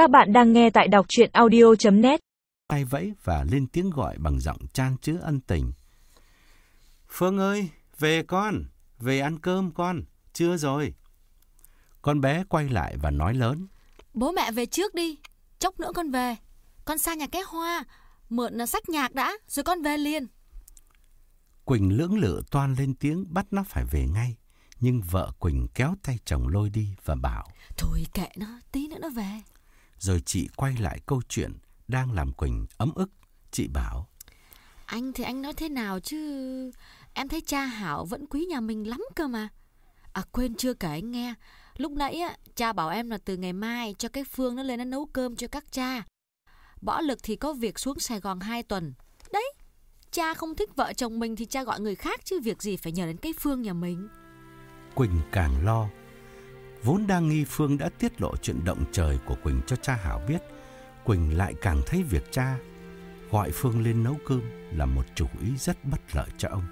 Các bạn đang nghe tại đọc chuyện audio.net tay vẫy và lên tiếng gọi bằng giọng chan chứa ân tình. Phương ơi, về con, về ăn cơm con, chưa rồi. Con bé quay lại và nói lớn. Bố mẹ về trước đi, chốc nữa con về. Con sang nhà cái hoa, mượn sách nhạc đã, rồi con về liền. Quỳnh lưỡng lự toan lên tiếng bắt nó phải về ngay. Nhưng vợ Quỳnh kéo tay chồng lôi đi và bảo. Thôi kệ nó, tí nữa nó về. Rồi chị quay lại câu chuyện đang làm Quỳnh ấm ức. Chị bảo. Anh thì anh nói thế nào chứ... Em thấy cha Hảo vẫn quý nhà mình lắm cơ mà. À quên chưa kể anh nghe. Lúc nãy á, cha bảo em là từ ngày mai cho cái Phương nó lên nó nấu cơm cho các cha. Bỏ lực thì có việc xuống Sài Gòn 2 tuần. Đấy, cha không thích vợ chồng mình thì cha gọi người khác chứ việc gì phải nhờ đến cái Phương nhà mình. Quỳnh càng lo. Vốn đang nghi Phương đã tiết lộ chuyện động trời của Quỳnh cho cha Hảo biết. Quỳnh lại càng thấy việc cha gọi Phương lên nấu cơm là một chủ ý rất bất lợi cho ông.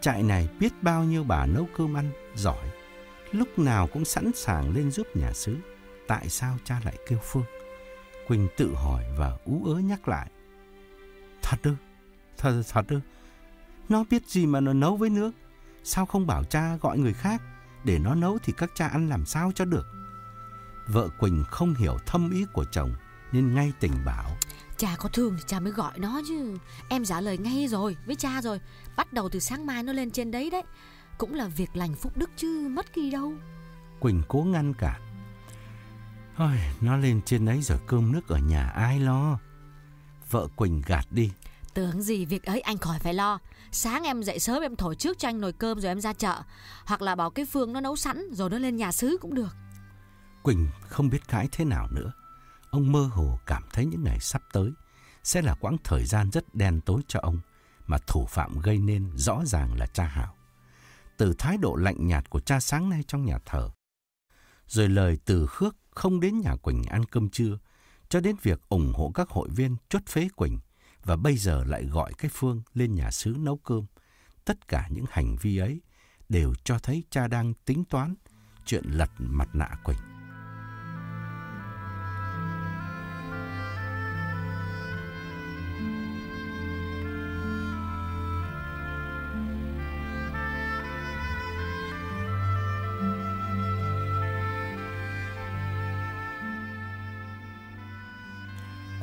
Trại này biết bao nhiêu bà nấu cơm ăn giỏi, lúc nào cũng sẵn sàng lên giúp nhà xứ. Tại sao cha lại kêu Phương? Quỳnh tự hỏi và ú ớ nhắc lại. Thật ư? Thật, thật ư? Nó biết gì mà nó nấu với nước? Sao không bảo cha gọi người khác? Để nó nấu thì các cha ăn làm sao cho được? Vợ Quỳnh không hiểu thâm ý của chồng nên ngay tình bảo. Cha có thương thì cha mới gọi nó chứ. Em trả lời ngay rồi với cha rồi. Bắt đầu từ sáng mai nó lên trên đấy đấy. Cũng là việc lành phúc đức chứ mất gì đâu. Quỳnh cố ngăn cản. Ôi, nó lên trên đấy rồi cơm nước ở nhà ai lo? Vợ Quỳnh gạt đi. Tưởng gì việc ấy anh khỏi phải lo. Sáng em dậy sớm em thổi trước cho anh nồi cơm rồi em ra chợ. Hoặc là bảo cái Phương nó nấu sẵn rồi nó lên nhà xứ cũng được. Quỳnh không biết cãi thế nào nữa. Ông mơ hồ cảm thấy những ngày sắp tới sẽ là quãng thời gian rất đen tối cho ông mà thủ phạm gây nên rõ ràng là cha Hảo. Từ thái độ lạnh nhạt của cha sáng nay trong nhà thờ, rồi lời từ khước không đến nhà Quỳnh ăn cơm trưa, cho đến việc ủng hộ các hội viên chốt phế Quỳnh và bây giờ lại gọi cái Phương lên nhà xứ nấu cơm. Tất cả những hành vi ấy đều cho thấy cha đang tính toán chuyện lật mặt nạ Quỳnh.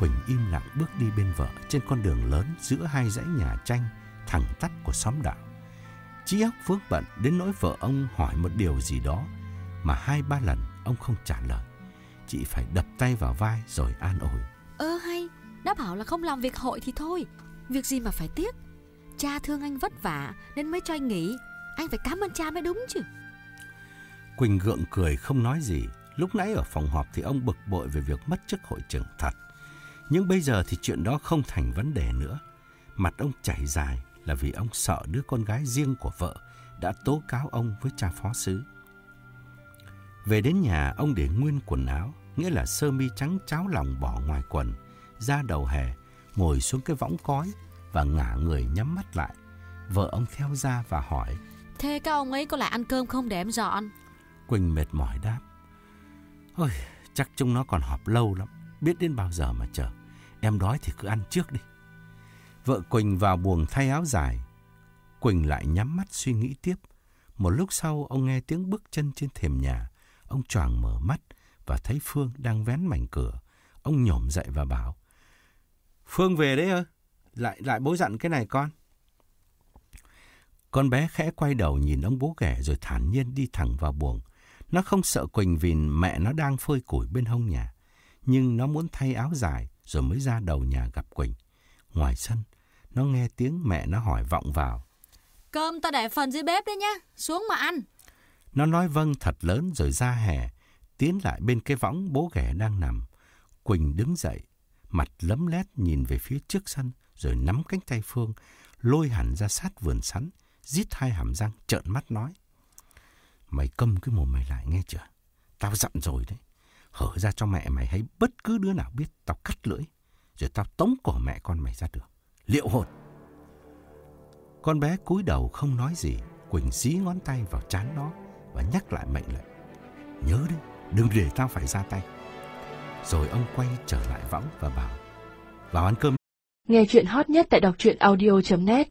Quỳnh im lặng bước đi bên vợ trên con đường lớn giữa hai dãy nhà tranh thẳng tắp của xóm đạo. Trí óc vướng bận đến nỗi vợ ông hỏi một điều gì đó mà hai ba lần ông không trả lời. Chị phải đập tay vào vai rồi an ủi. Ơ hay, đã bảo là không làm việc hội thì thôi. Việc gì mà phải tiếc. Cha thương anh vất vả nên mới cho anh nghỉ. Anh phải cảm ơn cha mới đúng chứ. Quỳnh gượng cười không nói gì. Lúc nãy ở phòng họp thì ông bực bội về việc mất chức hội trưởng thật. Nhưng bây giờ thì chuyện đó không thành vấn đề nữa. Mặt ông chảy dài là vì ông sợ đứa con gái riêng của vợ đã tố cáo ông với cha phó sứ. Về đến nhà, ông để nguyên quần áo, nghĩa là sơ mi trắng cháo lòng bỏ ngoài quần, ra đầu hè, ngồi xuống cái võng cói và ngả người nhắm mắt lại. Vợ ông theo ra và hỏi. Thế các ông ấy có lại ăn cơm không để em dọn? Quỳnh mệt mỏi đáp. Ôi, chắc chúng nó còn họp lâu lắm, biết đến bao giờ mà chờ. Em đói thì cứ ăn trước đi. Vợ Quỳnh vào buồng thay áo dài. Quỳnh lại nhắm mắt suy nghĩ tiếp. Một lúc sau, ông nghe tiếng bước chân trên thềm nhà. Ông choàng mở mắt và thấy Phương đang vén mảnh cửa. Ông nhổm dậy và bảo. Phương về đấy ơ. Lại, lại bố dặn cái này con. Con bé khẽ quay đầu nhìn ông bố ghẻ rồi thản nhiên đi thẳng vào buồng. Nó không sợ Quỳnh vì mẹ nó đang phơi củi bên hông nhà. Nhưng nó muốn thay áo dài rồi mới ra đầu nhà gặp Quỳnh. Ngoài sân, nó nghe tiếng mẹ nó hỏi vọng vào. Cơm ta để phần dưới bếp đấy nhá, xuống mà ăn. Nó nói vâng thật lớn rồi ra hè, tiến lại bên cái võng bố ghẻ đang nằm. Quỳnh đứng dậy, mặt lấm lét nhìn về phía trước sân, rồi nắm cánh tay Phương, lôi hẳn ra sát vườn sắn, rít hai hàm răng, trợn mắt nói. Mày câm cái mồm mày lại nghe chưa? Tao dặn rồi đấy. Hở ra cho mẹ mày hay bất cứ đứa nào biết tao cắt lưỡi. Rồi tao tống cổ mẹ con mày ra đường. Liệu hồn. Con bé cúi đầu không nói gì. Quỳnh dí ngón tay vào chán nó và nhắc lại mệnh lệnh. Nhớ đấy, đừng để tao phải ra tay. Rồi ông quay trở lại võng và bảo, vào ăn cơm. Nghe chuyện hot nhất tại đọc truyện audio.net